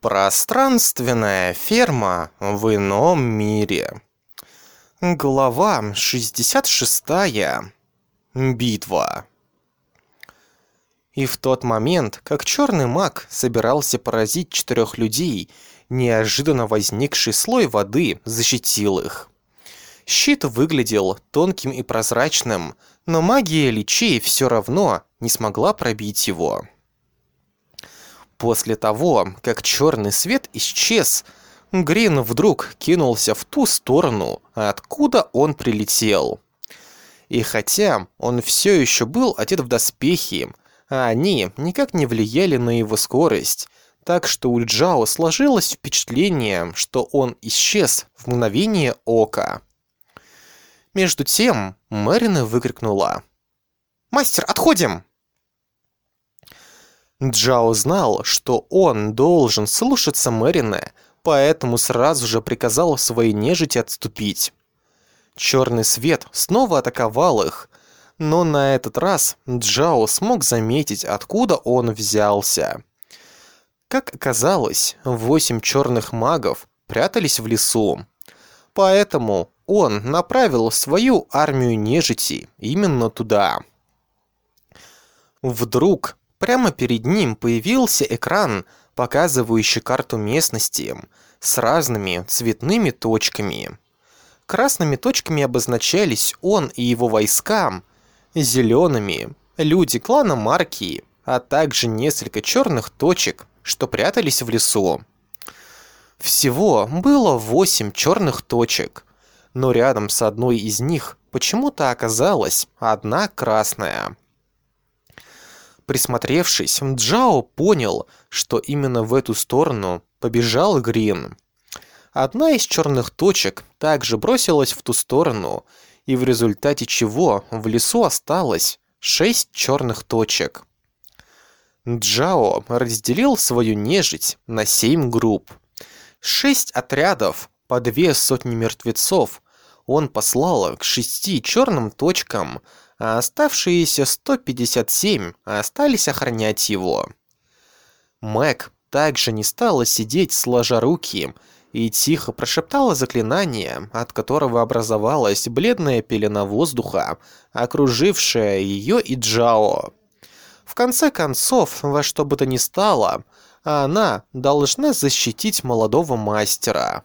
Пространственная ферма в ином мире. Глава 66. Битва. И в тот момент, как черный маг собирался поразить четырех людей, неожиданно возникший слой воды защитил их. Щит выглядел тонким и прозрачным, но магия личей все равно не смогла пробить его. После того, как черный свет исчез, Грин вдруг кинулся в ту сторону, откуда он прилетел. И хотя он все еще был одет в доспехи, а они никак не влияли на его скорость, так что у Джао сложилось впечатление, что он исчез в мгновение ока. Между тем Мэрина выкрикнула. «Мастер, отходим!» Джао знал, что он должен слушаться Мэрина, поэтому сразу же приказал своей нежити отступить. Черный свет снова атаковал их, но на этот раз Джао смог заметить, откуда он взялся. Как оказалось, восемь черных магов прятались в лесу. Поэтому он направил свою армию нежити именно туда. Вдруг Прямо перед ним появился экран, показывающий карту местности с разными цветными точками. Красными точками обозначались он и его войска, зелеными – люди клана Марки, а также несколько черных точек, что прятались в лесу. Всего было восемь черных точек, но рядом с одной из них почему-то оказалась одна красная – Присмотревшись, Джао понял, что именно в эту сторону побежал Грин. Одна из черных точек также бросилась в ту сторону, и в результате чего в лесу осталось шесть черных точек. Джао разделил свою нежить на семь групп. Шесть отрядов, по две сотни мертвецов, он послал к шести черным точкам, а оставшиеся 157 остались охранять его. Мэг также не стала сидеть сложа руки и тихо прошептала заклинание, от которого образовалась бледная пелена воздуха, окружившая ее и Джао. В конце концов, во что бы то ни стало, она должна защитить молодого мастера.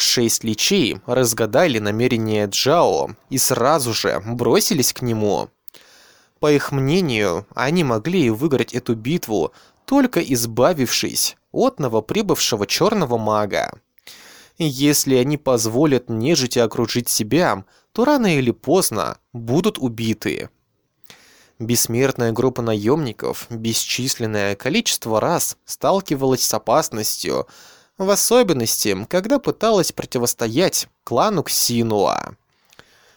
Шесть личей разгадали намерения Джао и сразу же бросились к нему. По их мнению, они могли выиграть эту битву, только избавившись от новоприбывшего черного мага. Если они позволят нежити окружить себя, то рано или поздно будут убиты. Бессмертная группа наемников бесчисленное количество раз сталкивалась с опасностью, в особенности, когда пыталась противостоять клану Ксинуа.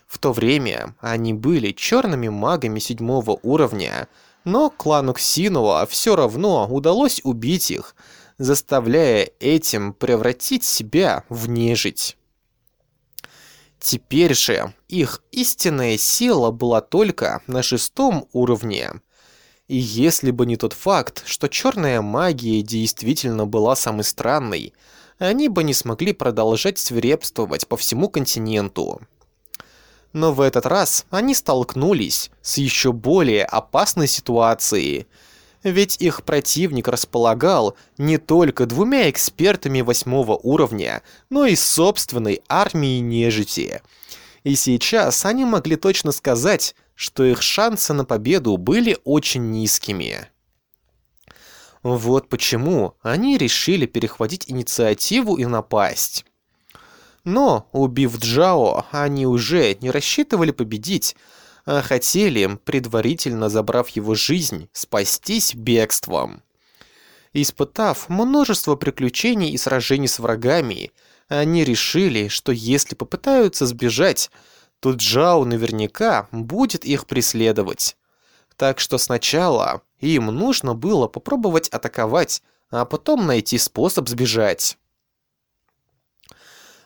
В то время они были черными магами седьмого уровня, но клану Ксинуа все равно удалось убить их, заставляя этим превратить себя в нежить. Теперь же их истинная сила была только на шестом уровне, и если бы не тот факт, что черная магия действительно была самой странной, они бы не смогли продолжать свирепствовать по всему континенту. Но в этот раз они столкнулись с еще более опасной ситуацией, ведь их противник располагал не только двумя экспертами восьмого уровня, но и собственной армией нежити. И сейчас они могли точно сказать, что их шансы на победу были очень низкими. Вот почему они решили перехватить инициативу и напасть. Но, убив Джао, они уже не рассчитывали победить, а хотели, предварительно забрав его жизнь, спастись бегством. Испытав множество приключений и сражений с врагами, они решили, что если попытаются сбежать, то Джао наверняка будет их преследовать. Так что сначала им нужно было попробовать атаковать, а потом найти способ сбежать.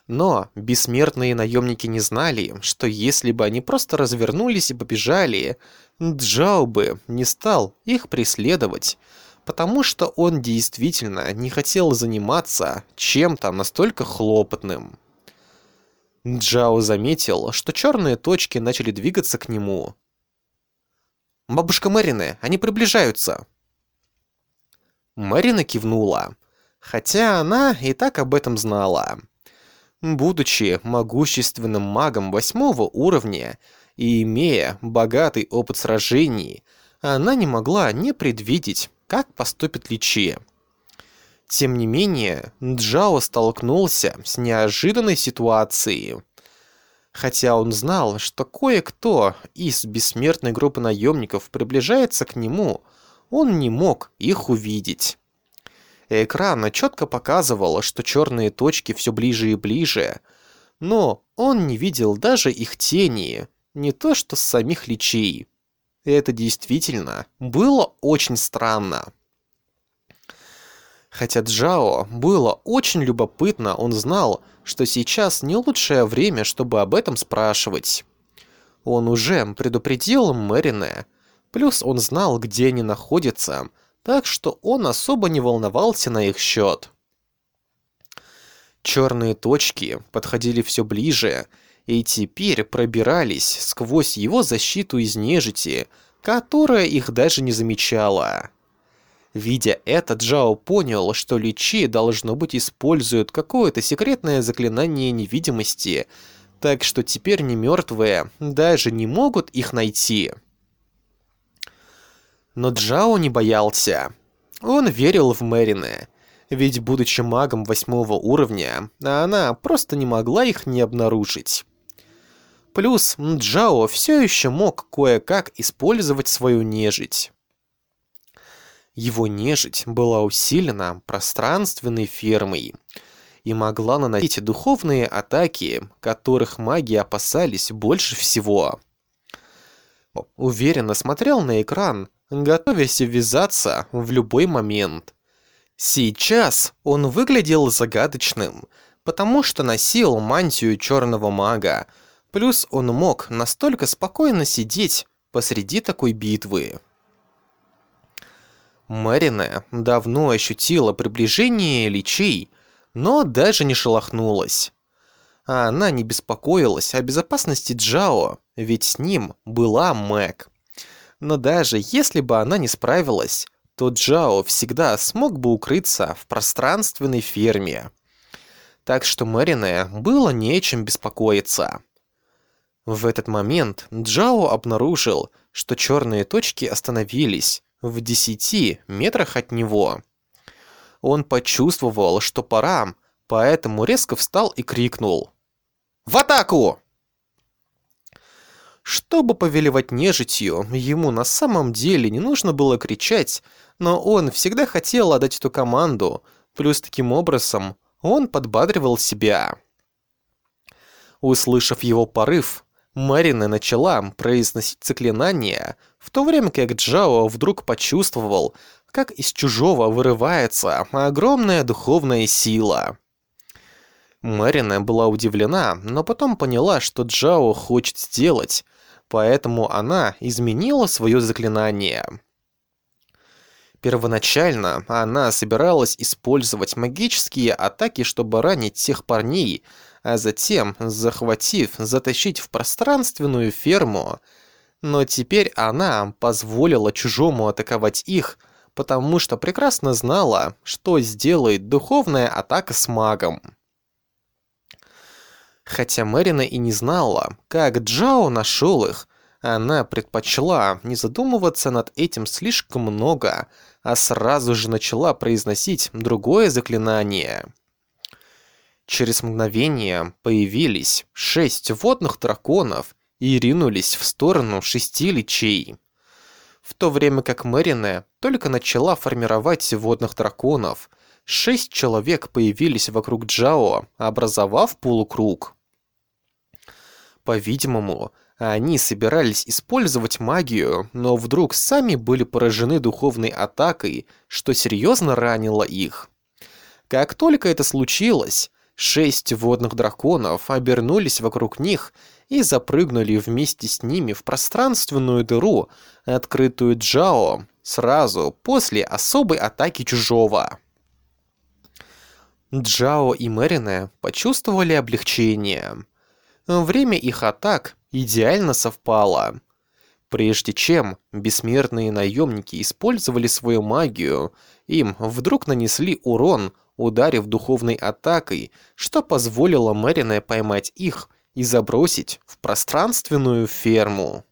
Но бессмертные наемники не знали, что если бы они просто развернулись и побежали, Джао бы не стал их преследовать, потому что он действительно не хотел заниматься чем-то настолько хлопотным. Джао заметил, что черные точки начали двигаться к нему. «Бабушка Мэрины, они приближаются!» Мэрина кивнула, хотя она и так об этом знала. Будучи могущественным магом восьмого уровня и имея богатый опыт сражений, она не могла не предвидеть, как поступит Личи. Тем не менее, Джао столкнулся с неожиданной ситуацией. Хотя он знал, что кое-кто из бессмертной группы наемников приближается к нему, он не мог их увидеть. Экран четко показывал, что черные точки все ближе и ближе, но он не видел даже их тени, не то что самих личей. Это действительно было очень странно. Хотя Джао было очень любопытно, он знал, что сейчас не лучшее время, чтобы об этом спрашивать. Он уже предупредил Мэрине, плюс он знал, где они находятся, так что он особо не волновался на их счет. Черные точки подходили все ближе, и теперь пробирались сквозь его защиту из нежити, которая их даже не замечала. Видя это, Джао понял, что Личи, должно быть, используют какое-то секретное заклинание невидимости, так что теперь не мертвые даже не могут их найти. Но Джао не боялся. Он верил в Мэрине, ведь, будучи магом восьмого уровня, она просто не могла их не обнаружить. Плюс Джао все еще мог кое-как использовать свою нежить. Его нежить была усилена пространственной фермой и могла наносить духовные атаки, которых маги опасались больше всего. Уверенно смотрел на экран, готовясь ввязаться в любой момент. Сейчас он выглядел загадочным, потому что носил мантию черного мага, плюс он мог настолько спокойно сидеть посреди такой битвы. Марина давно ощутила приближение личей, но даже не шелохнулась. А она не беспокоилась о безопасности Джао, ведь с ним была Мэг. Но даже если бы она не справилась, то Джао всегда смог бы укрыться в пространственной ферме. Так что Мэрине было нечем беспокоиться. В этот момент Джао обнаружил, что черные точки остановились, в десяти метрах от него. Он почувствовал, что пора, поэтому резко встал и крикнул. «В атаку!» Чтобы повелевать нежитью, ему на самом деле не нужно было кричать, но он всегда хотел отдать эту команду, плюс таким образом он подбадривал себя. Услышав его порыв, Марина начала произносить заклинание, в то время как Джао вдруг почувствовал, как из чужого вырывается огромная духовная сила. Марина была удивлена, но потом поняла, что Джао хочет сделать, поэтому она изменила свое заклинание. Первоначально она собиралась использовать магические атаки, чтобы ранить тех парней, а затем, захватив, затащить в пространственную ферму. Но теперь она позволила чужому атаковать их, потому что прекрасно знала, что сделает духовная атака с магом. Хотя Мэрина и не знала, как Джао нашел их, она предпочла не задумываться над этим слишком много, а сразу же начала произносить другое заклинание. Через мгновение появились шесть водных драконов и ринулись в сторону шести личей. В то время как Мэрине только начала формировать водных драконов, шесть человек появились вокруг Джао, образовав полукруг. По-видимому, они собирались использовать магию, но вдруг сами были поражены духовной атакой, что серьезно ранило их. Как только это случилось, Шесть водных драконов обернулись вокруг них и запрыгнули вместе с ними в пространственную дыру, открытую Джао, сразу после особой атаки чужого. Джао и Мэрине почувствовали облегчение. Время их атак идеально совпало. Прежде чем бессмертные наемники использовали свою магию, им вдруг нанесли урон, ударив духовной атакой, что позволило Мэрине поймать их и забросить в пространственную ферму.